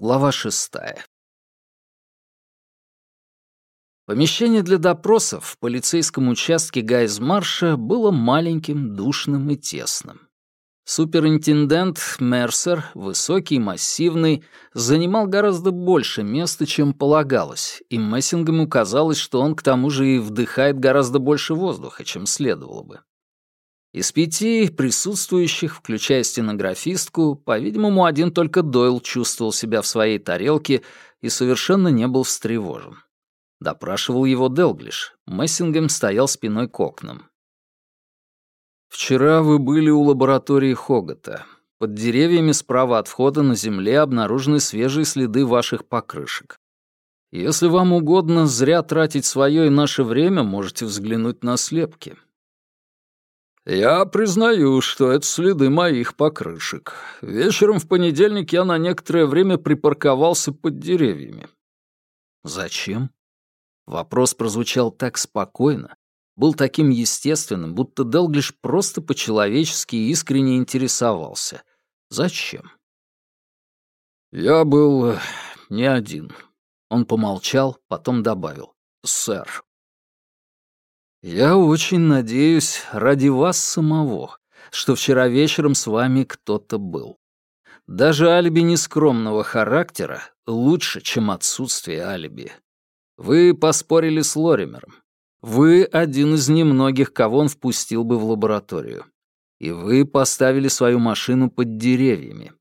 Глава шестая. Помещение для допросов в полицейском участке Гайзмарша было маленьким, душным и тесным. Суперинтендент Мерсер, высокий и массивный, занимал гораздо больше места, чем полагалось, и Мессингему казалось, что он к тому же и вдыхает гораздо больше воздуха, чем следовало бы. Из пяти присутствующих, включая стенографистку, по-видимому, один только Дойл чувствовал себя в своей тарелке и совершенно не был встревожен. Допрашивал его Делглиш. Мессингем стоял спиной к окнам. «Вчера вы были у лаборатории Хогота. Под деревьями справа от входа на земле обнаружены свежие следы ваших покрышек. Если вам угодно зря тратить свое и наше время, можете взглянуть на слепки». «Я признаю, что это следы моих покрышек. Вечером в понедельник я на некоторое время припарковался под деревьями». «Зачем?» Вопрос прозвучал так спокойно, был таким естественным, будто Делглиш просто по-человечески искренне интересовался. Зачем? «Я был не один». Он помолчал, потом добавил. «Сэр, «Я очень надеюсь, ради вас самого, что вчера вечером с вами кто-то был. Даже алиби нескромного характера лучше, чем отсутствие алиби. Вы поспорили с Лоримером. Вы один из немногих, кого он впустил бы в лабораторию. И вы поставили свою машину под деревьями.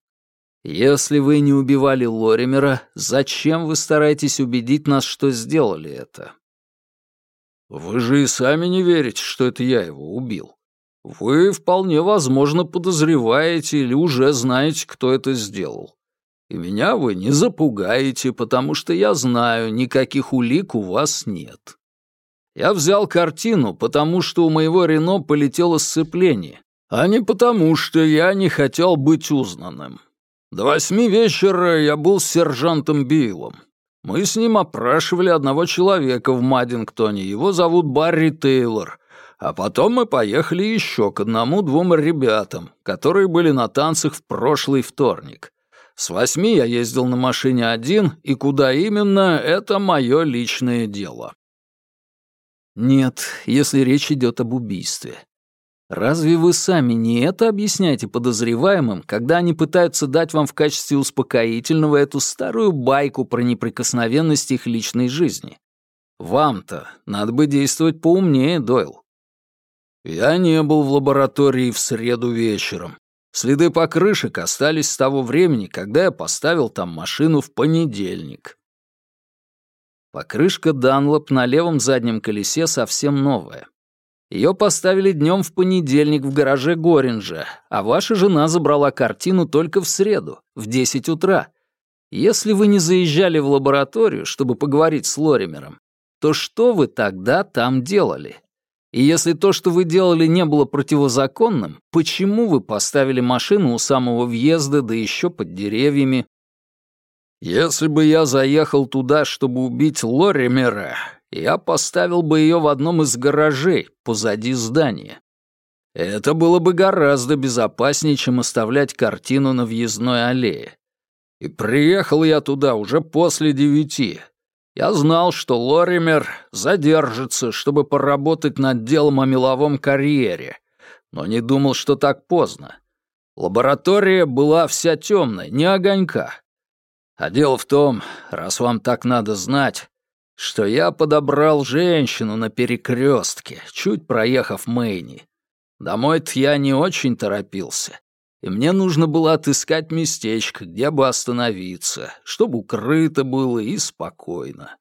Если вы не убивали Лоримера, зачем вы стараетесь убедить нас, что сделали это? Вы же и сами не верите, что это я его убил. Вы вполне возможно подозреваете или уже знаете, кто это сделал. И меня вы не запугаете, потому что я знаю, никаких улик у вас нет. Я взял картину, потому что у моего Рено полетело сцепление, а не потому, что я не хотел быть узнанным. До восьми вечера я был сержантом Биллом. Мы с ним опрашивали одного человека в Маддингтоне, его зовут Барри Тейлор. А потом мы поехали еще к одному-двум ребятам, которые были на танцах в прошлый вторник. С восьми я ездил на машине один, и куда именно, это мое личное дело. Нет, если речь идет об убийстве. Разве вы сами не это объясняете подозреваемым, когда они пытаются дать вам в качестве успокоительного эту старую байку про неприкосновенность их личной жизни? Вам-то надо бы действовать поумнее, Дойл. Я не был в лаборатории в среду вечером. Следы покрышек остались с того времени, когда я поставил там машину в понедельник. Покрышка Данлоп на левом заднем колесе совсем новая. Ее поставили днем в понедельник в гараже Горинджа, а ваша жена забрала картину только в среду, в 10 утра. Если вы не заезжали в лабораторию, чтобы поговорить с Лоримером, то что вы тогда там делали? И если то, что вы делали, не было противозаконным, почему вы поставили машину у самого въезда, да еще под деревьями? Если бы я заехал туда, чтобы убить Лоримера, я поставил бы ее в одном из гаражей позади здания. Это было бы гораздо безопаснее, чем оставлять картину на въездной аллее. И приехал я туда уже после девяти. Я знал, что Лоример задержится, чтобы поработать над делом о меловом карьере, но не думал, что так поздно. Лаборатория была вся темная, не огонька. А дело в том, раз вам так надо знать, что я подобрал женщину на перекрестке, чуть проехав Мэйни. Домой-то я не очень торопился, и мне нужно было отыскать местечко, где бы остановиться, чтобы укрыто было и спокойно.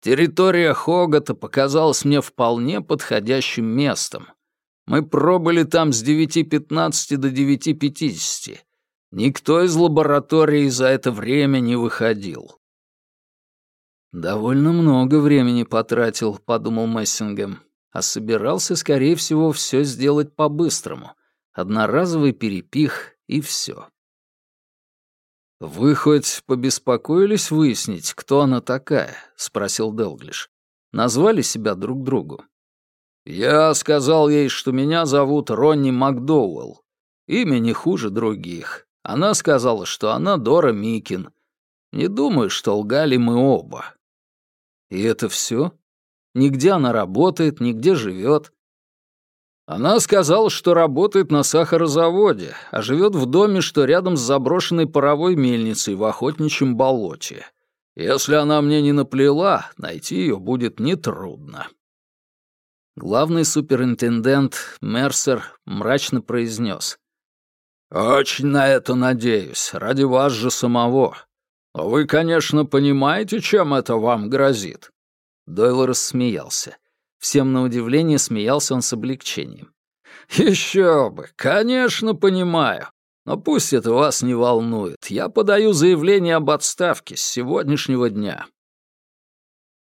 Территория Хогота показалась мне вполне подходящим местом. Мы пробыли там с 9.15 до 9.50. Никто из лаборатории за это время не выходил. «Довольно много времени потратил», — подумал Мессингем, а собирался, скорее всего, все сделать по-быстрому. Одноразовый перепих и все. «Вы хоть побеспокоились выяснить, кто она такая?» — спросил Делглиш. «Назвали себя друг другу?» «Я сказал ей, что меня зовут Ронни Макдоуэлл. Имя не хуже других. Она сказала, что она Дора Микин. Не думаю, что лгали мы оба. И это все? Нигде она работает, нигде живет. Она сказала, что работает на сахарозаводе, а живет в доме, что рядом с заброшенной паровой мельницей в охотничьем болоте. Если она мне не наплела, найти ее будет нетрудно. Главный суперинтендент Мерсер мрачно произнес. «Очень на это надеюсь, ради вас же самого. Вы, конечно, понимаете, чем это вам грозит?» Дойл рассмеялся. Всем на удивление смеялся он с облегчением. «Еще бы! Конечно, понимаю. Но пусть это вас не волнует. Я подаю заявление об отставке с сегодняшнего дня».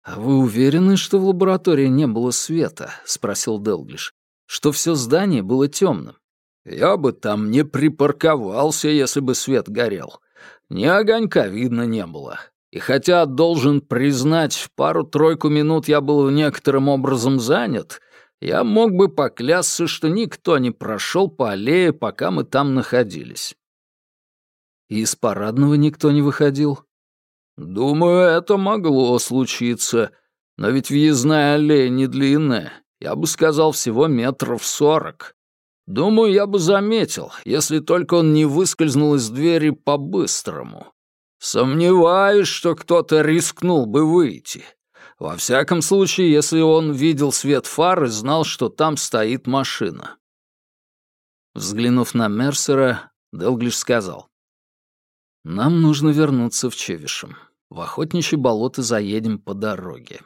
«А вы уверены, что в лаборатории не было света?» — спросил Делглиш. «Что все здание было темным?» «Я бы там не припарковался, если бы свет горел. Ни огонька видно не было. И хотя, должен признать, пару-тройку минут я был некоторым образом занят, я мог бы поклясться, что никто не прошел по аллее, пока мы там находились. И из парадного никто не выходил? Думаю, это могло случиться. Но ведь въездная аллея не длинная. Я бы сказал, всего метров сорок. Думаю, я бы заметил, если только он не выскользнул из двери по-быстрому. Сомневаюсь, что кто-то рискнул бы выйти. Во всяком случае, если он видел свет фар и знал, что там стоит машина. Взглянув на Мерсера, Делглиш сказал. «Нам нужно вернуться в Чевишем. В охотничье болото заедем по дороге».